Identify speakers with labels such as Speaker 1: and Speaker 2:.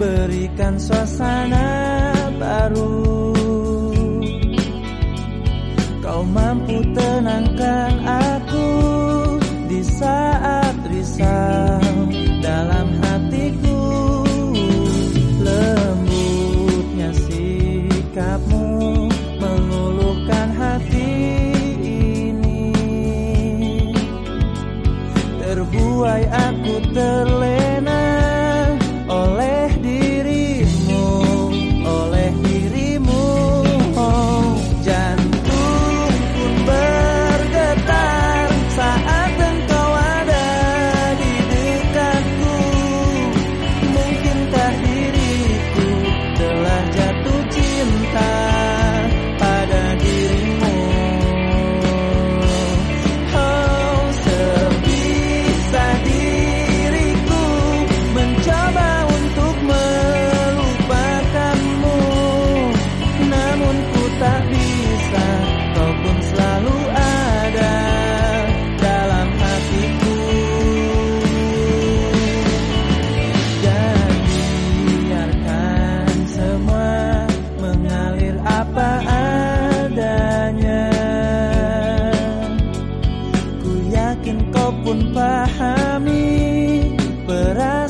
Speaker 1: Berikan suasana baru Kau mampu tenangkan aku di saat risau. Dalam hatiku Lembutnya sikapmu meluluhkan hati ini. Terbuai aku terlena Ku yakin kau pun pahami perasaan